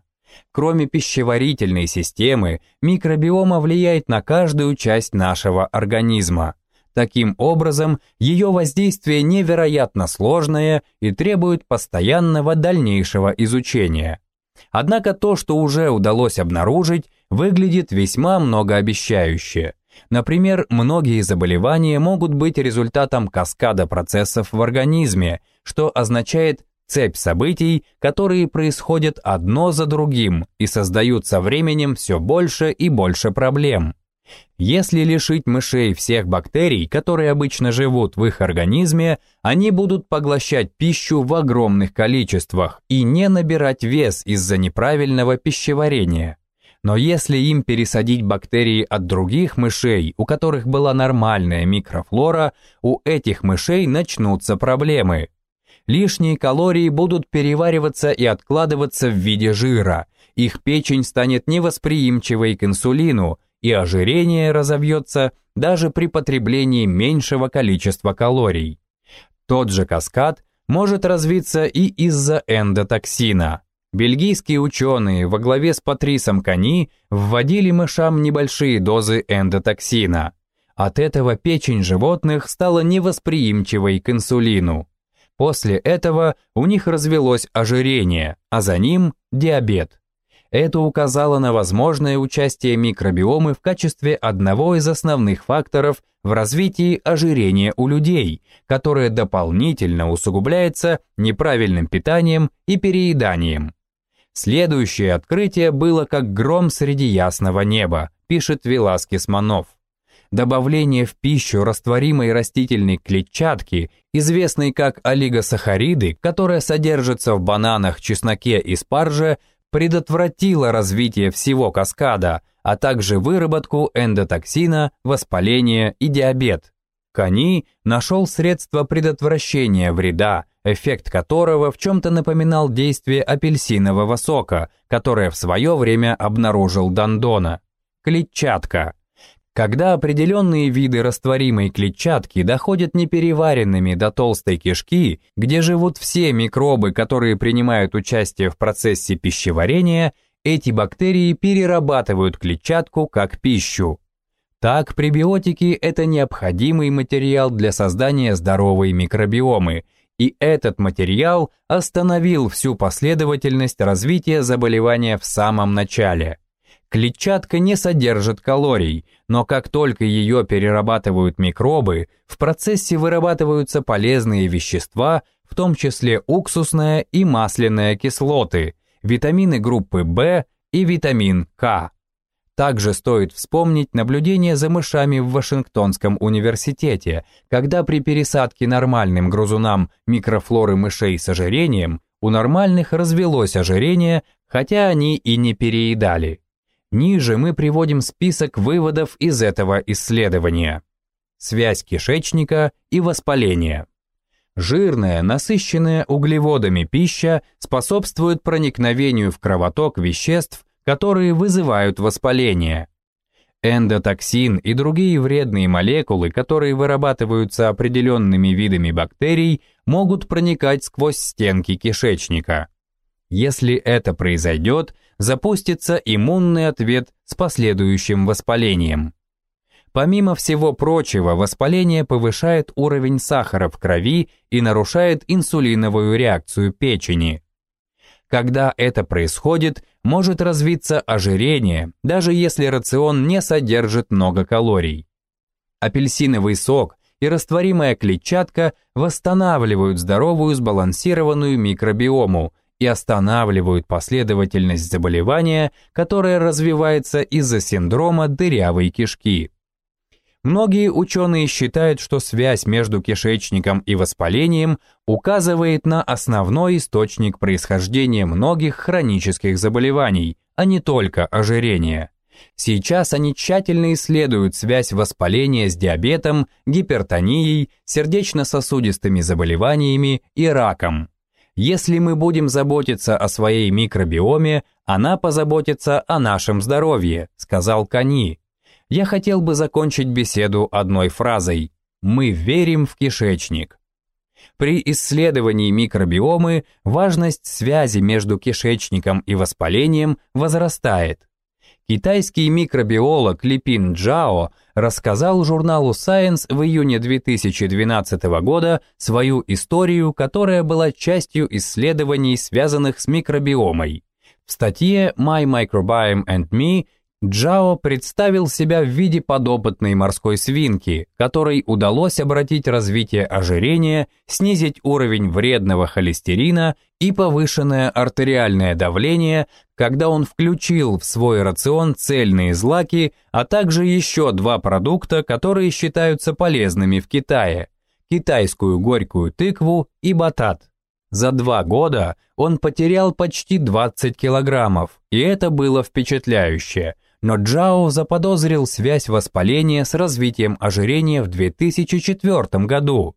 Кроме пищеварительной системы, микробиома влияет на каждую часть нашего организма. Таким образом, ее воздействие невероятно сложное и требует постоянного дальнейшего изучения. Однако то, что уже удалось обнаружить, выглядит весьма многообещающе. Например, многие заболевания могут быть результатом каскада процессов в организме, что означает цепь событий, которые происходят одно за другим и создают со временем все больше и больше проблем. Если лишить мышей всех бактерий, которые обычно живут в их организме, они будут поглощать пищу в огромных количествах и не набирать вес из-за неправильного пищеварения. Но если им пересадить бактерии от других мышей, у которых была нормальная микрофлора, у этих мышей начнутся проблемы. Лишние калории будут перевариваться и откладываться в виде жира, их печень станет невосприимчивой к инсулину, и ожирение разовьется даже при потреблении меньшего количества калорий. Тот же каскад может развиться и из-за эндотоксина. Бельгийские ученые во главе с Патрисом Кани вводили мышам небольшие дозы эндотоксина. От этого печень животных стала невосприимчивой к инсулину. После этого у них развелось ожирение, а за ним диабет. Это указало на возможное участие микробиомы в качестве одного из основных факторов в развитии ожирения у людей, которое дополнительно усугубляется неправильным питанием и перееданием. Следующее открытие было как гром среди ясного неба, пишет Веласкес Манов. Добавление в пищу растворимой растительной клетчатки, известной как олигосахариды, которая содержится в бананах, чесноке и спарже, предотвратила развитие всего каскада, а также выработку эндотоксина, воспаление и диабет. Кани нашел средство предотвращения вреда, эффект которого в чем-то напоминал действие апельсинового сока, которое в свое время обнаружил Дандона. Клетчатка. Когда определенные виды растворимой клетчатки доходят непереваренными до толстой кишки, где живут все микробы, которые принимают участие в процессе пищеварения, эти бактерии перерабатывают клетчатку как пищу. Так, пребиотики – это необходимый материал для создания здоровой микробиомы, и этот материал остановил всю последовательность развития заболевания в самом начале. Клетчатка не содержит калорий, но как только ее перерабатывают микробы, в процессе вырабатываются полезные вещества, в том числе уксусная и масляная кислоты, витамины группы В и витамин К. Также стоит вспомнить наблюдение за мышами в Вашингтонском университете, когда при пересадке нормальным грызунам микрофлоры мышей с ожирением у нормальных развелось ожирение, хотя они и не переедали. Ниже мы приводим список выводов из этого исследования. Связь кишечника и воспаления. Жирная, насыщенная углеводами пища способствует проникновению в кровоток веществ, которые вызывают воспаление. Эндотоксин и другие вредные молекулы, которые вырабатываются определенными видами бактерий, могут проникать сквозь стенки кишечника. Если это произойдет, запустится иммунный ответ с последующим воспалением. Помимо всего прочего, воспаление повышает уровень сахара в крови и нарушает инсулиновую реакцию печени. Когда это происходит, может развиться ожирение, даже если рацион не содержит много калорий. Апельсиновый сок и растворимая клетчатка восстанавливают здоровую сбалансированную микробиому и останавливают последовательность заболевания, которая развивается из-за синдрома дырявой кишки. Многие ученые считают, что связь между кишечником и воспалением указывает на основной источник происхождения многих хронических заболеваний, а не только ожирения. Сейчас они тщательно исследуют связь воспаления с диабетом, гипертонией, сердечно-сосудистыми заболеваниями и раком. Если мы будем заботиться о своей микробиоме, она позаботится о нашем здоровье, сказал Кани, я хотел бы закончить беседу одной фразой «Мы верим в кишечник». При исследовании микробиомы важность связи между кишечником и воспалением возрастает. Китайский микробиолог Липин Джао рассказал журналу Science в июне 2012 года свою историю, которая была частью исследований, связанных с микробиомой. В статье My Microbiome and Me Джао представил себя в виде подопытной морской свинки, которой удалось обратить развитие ожирения, снизить уровень вредного холестерина и повышенное артериальное давление, когда он включил в свой рацион цельные злаки, а также еще два продукта, которые считаются полезными в Китае – китайскую горькую тыкву и батат. За два года он потерял почти 20 килограммов, и это было впечатляюще – но Джао заподозрил связь воспаления с развитием ожирения в 2004 году.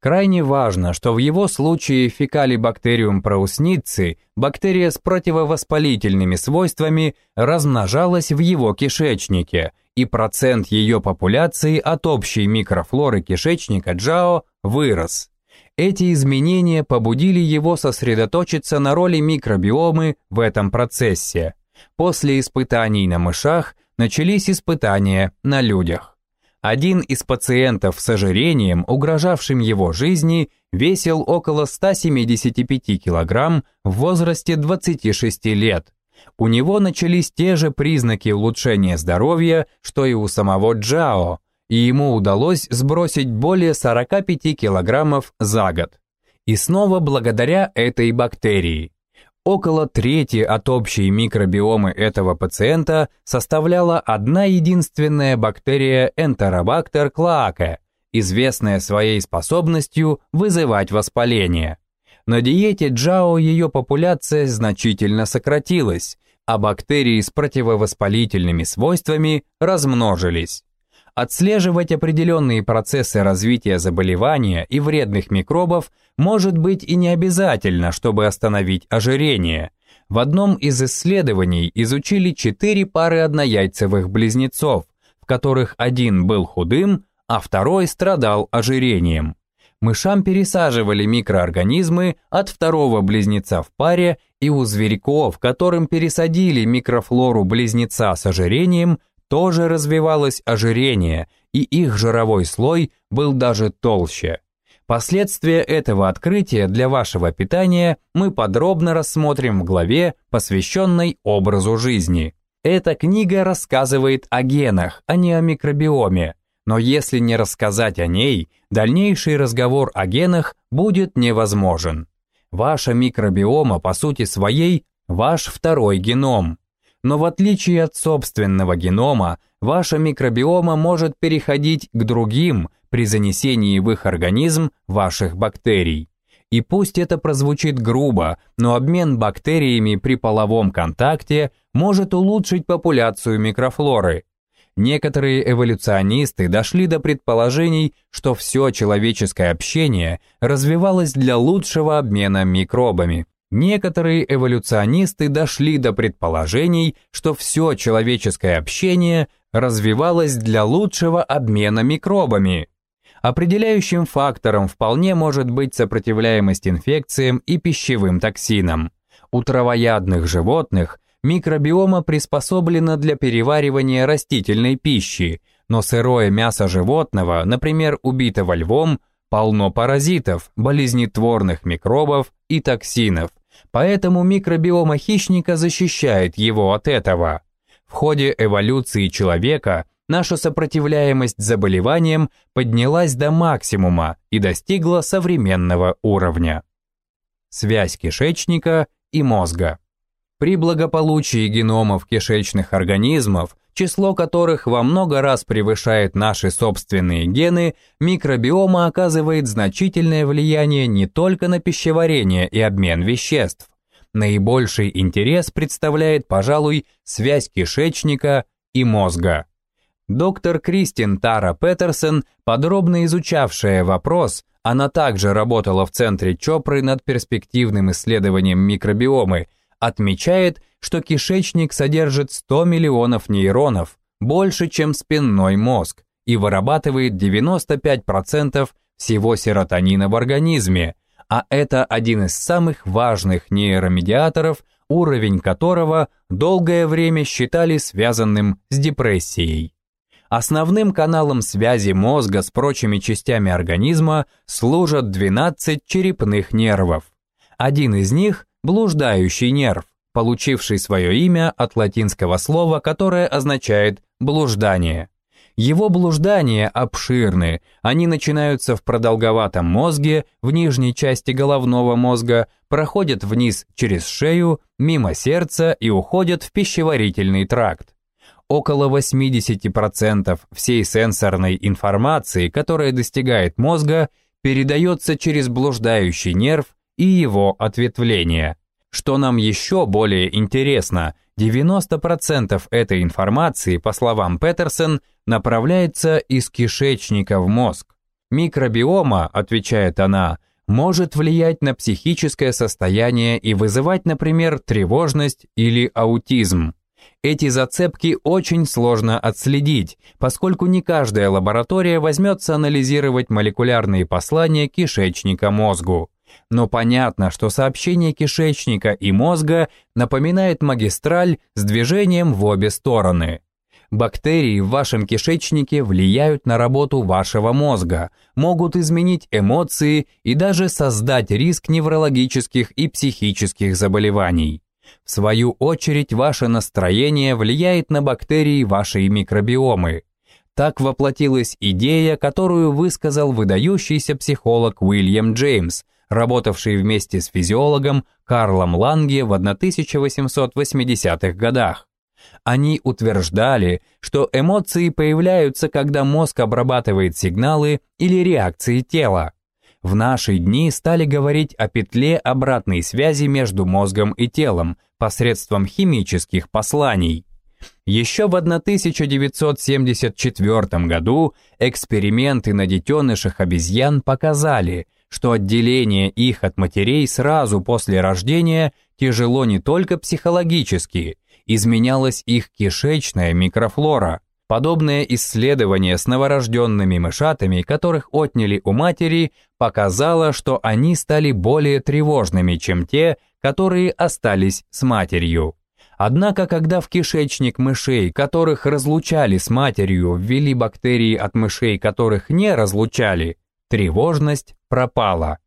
Крайне важно, что в его случае фекалибактериум проусницы, бактерия с противовоспалительными свойствами, размножалась в его кишечнике, и процент ее популяции от общей микрофлоры кишечника Джао вырос. Эти изменения побудили его сосредоточиться на роли микробиомы в этом процессе. После испытаний на мышах начались испытания на людях. Один из пациентов с ожирением, угрожавшим его жизни, весил около 175 килограмм в возрасте 26 лет. У него начались те же признаки улучшения здоровья, что и у самого Джао, и ему удалось сбросить более 45 килограммов за год. И снова благодаря этой бактерии. Около трети от общей микробиомы этого пациента составляла одна единственная бактерия Enterobacter cloacae, известная своей способностью вызывать воспаление. На диете Джао ее популяция значительно сократилась, а бактерии с противовоспалительными свойствами размножились. Отслеживать определенные процессы развития заболевания и вредных микробов может быть и не обязательно, чтобы остановить ожирение. В одном из исследований изучили четыре пары однояйцевых близнецов, в которых один был худым, а второй страдал ожирением. Мышам пересаживали микроорганизмы от второго близнеца в паре, и у зверьков, которым пересадили микрофлору близнеца с ожирением, тоже развивалось ожирение, и их жировой слой был даже толще. Последствия этого открытия для вашего питания мы подробно рассмотрим в главе, посвященной образу жизни. Эта книга рассказывает о генах, а не о микробиоме. Но если не рассказать о ней, дальнейший разговор о генах будет невозможен. Ваша микробиома по сути своей – ваш второй геном. Но в отличие от собственного генома, ваша микробиома может переходить к другим при занесении в их организм ваших бактерий. И пусть это прозвучит грубо, но обмен бактериями при половом контакте может улучшить популяцию микрофлоры. Некоторые эволюционисты дошли до предположений, что все человеческое общение развивалось для лучшего обмена микробами. Некоторые эволюционисты дошли до предположений, что все человеческое общение развивалось для лучшего обмена микробами. Определяющим фактором вполне может быть сопротивляемость инфекциям и пищевым токсинам. У травоядных животных микробиома приспособлена для переваривания растительной пищи, но сырое мясо животного, например, убитого львом, полно паразитов, болезнетворных микробов и токсинов, поэтому микробиома хищника защищает его от этого. В ходе эволюции человека наша сопротивляемость заболеваниям поднялась до максимума и достигла современного уровня. Связь кишечника и мозга. При благополучии геномов кишечных организмов число которых во много раз превышает наши собственные гены, микробиома оказывает значительное влияние не только на пищеварение и обмен веществ. Наибольший интерес представляет, пожалуй, связь кишечника и мозга. Доктор Кристин Тара Петерсон, подробно изучавшая вопрос, она также работала в центре Чопры над перспективным исследованием микробиомы, отмечает, что кишечник содержит 100 миллионов нейронов, больше, чем спинной мозг, и вырабатывает 95% всего серотонина в организме, а это один из самых важных нейромедиаторов, уровень которого долгое время считали связанным с депрессией. Основным каналом связи мозга с прочими частями организма служат 12 черепных нервов. Один из них – блуждающий нерв, получивший свое имя от латинского слова, которое означает «блуждание». Его блуждания обширны, они начинаются в продолговатом мозге, в нижней части головного мозга, проходят вниз через шею, мимо сердца и уходят в пищеварительный тракт. Около 80% всей сенсорной информации, которая достигает мозга, передается через блуждающий нерв и его ответвления. Что нам еще более интересно, 90% этой информации, по словам Петерсон, направляется из кишечника в мозг. Микробиома, отвечает она, может влиять на психическое состояние и вызывать, например, тревожность или аутизм. Эти зацепки очень сложно отследить, поскольку не каждая лаборатория возьмется анализировать молекулярные послания кишечника мозгу. Но понятно, что сообщение кишечника и мозга напоминает магистраль с движением в обе стороны. Бактерии в вашем кишечнике влияют на работу вашего мозга, могут изменить эмоции и даже создать риск неврологических и психических заболеваний. В свою очередь, ваше настроение влияет на бактерии вашей микробиомы. Так воплотилась идея, которую высказал выдающийся психолог Уильям Джеймс – работавший вместе с физиологом Карлом Ланге в 1880-х годах. Они утверждали, что эмоции появляются, когда мозг обрабатывает сигналы или реакции тела. В наши дни стали говорить о петле обратной связи между мозгом и телом посредством химических посланий. Еще в 1974 году эксперименты на детенышах обезьян показали, что отделение их от матерей сразу после рождения тяжело не только психологически, изменялась их кишечная микрофлора. Подобное исследование с новорожденными мышатами, которых отняли у матери, показало, что они стали более тревожными, чем те, которые остались с матерью. Однако, когда в кишечник мышей, которых разлучали с матерью, ввели бактерии от мышей, которых не разлучали, тревожность пропала.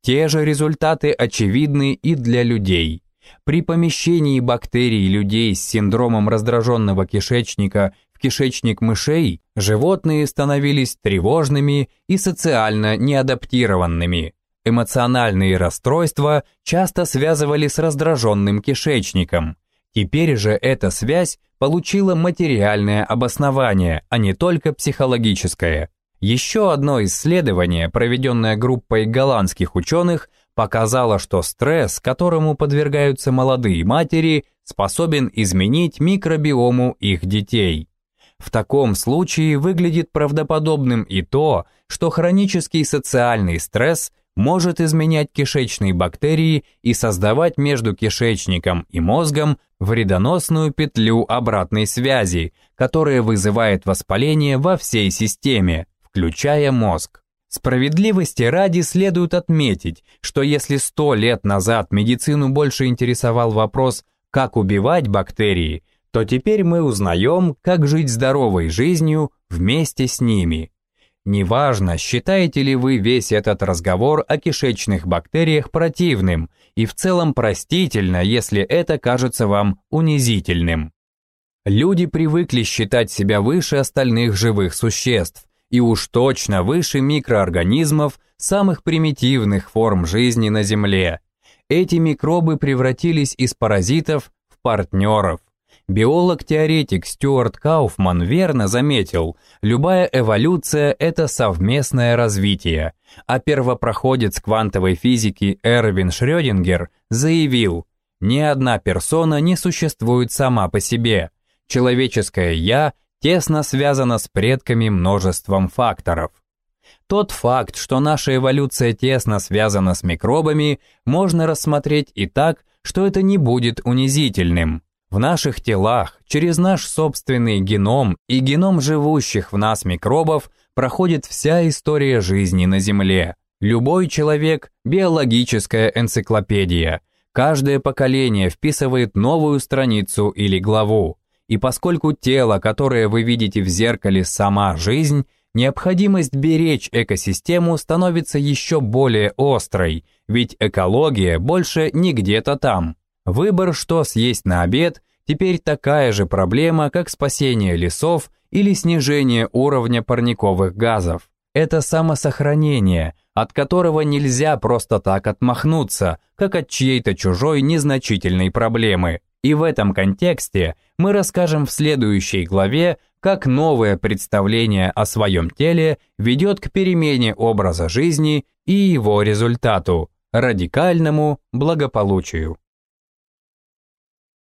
Те же результаты очевидны и для людей. При помещении бактерий людей с синдромом раздраженного кишечника в кишечник мышей животные становились тревожными и социально неадаптированными. Эмоциональные расстройства часто связывали с раздраженным кишечником. Теперь же эта связь получила материальное обоснование, а не только психологическое. Еще одно исследование, проведенное группой голландских ученых, показало, что стресс, которому подвергаются молодые матери, способен изменить микробиому их детей. В таком случае выглядит правдоподобным и то, что хронический социальный стресс может изменять кишечные бактерии и создавать между кишечником и мозгом вредоносную петлю обратной связи, которая вызывает воспаление во всей системе, включая мозг. Справедливости ради следует отметить, что если сто лет назад медицину больше интересовал вопрос, как убивать бактерии, то теперь мы узнаем, как жить здоровой жизнью вместе с ними. Неважно, считаете ли вы весь этот разговор о кишечных бактериях противным и в целом простительно, если это кажется вам унизительным. Люди привыкли считать себя выше остальных живых существ, и уж точно выше микроорганизмов самых примитивных форм жизни на Земле. Эти микробы превратились из паразитов в партнеров. Биолог-теоретик Стюарт Кауфман верно заметил, любая эволюция – это совместное развитие, а первопроходец квантовой физики Эрвин Шрёдингер заявил, ни одна персона не существует сама по себе. Человеческое «я» тесно связано с предками множеством факторов. Тот факт, что наша эволюция тесно связана с микробами, можно рассмотреть и так, что это не будет унизительным. В наших телах, через наш собственный геном и геном живущих в нас микробов проходит вся история жизни на Земле. Любой человек – биологическая энциклопедия. Каждое поколение вписывает новую страницу или главу. И поскольку тело, которое вы видите в зеркале, сама жизнь, необходимость беречь экосистему становится еще более острой, ведь экология больше не где-то там. Выбор, что съесть на обед, теперь такая же проблема, как спасение лесов или снижение уровня парниковых газов. Это самосохранение, от которого нельзя просто так отмахнуться, как от чьей-то чужой незначительной проблемы. И в этом контексте мы расскажем в следующей главе, как новое представление о своем теле ведет к перемене образа жизни и его результату – радикальному благополучию.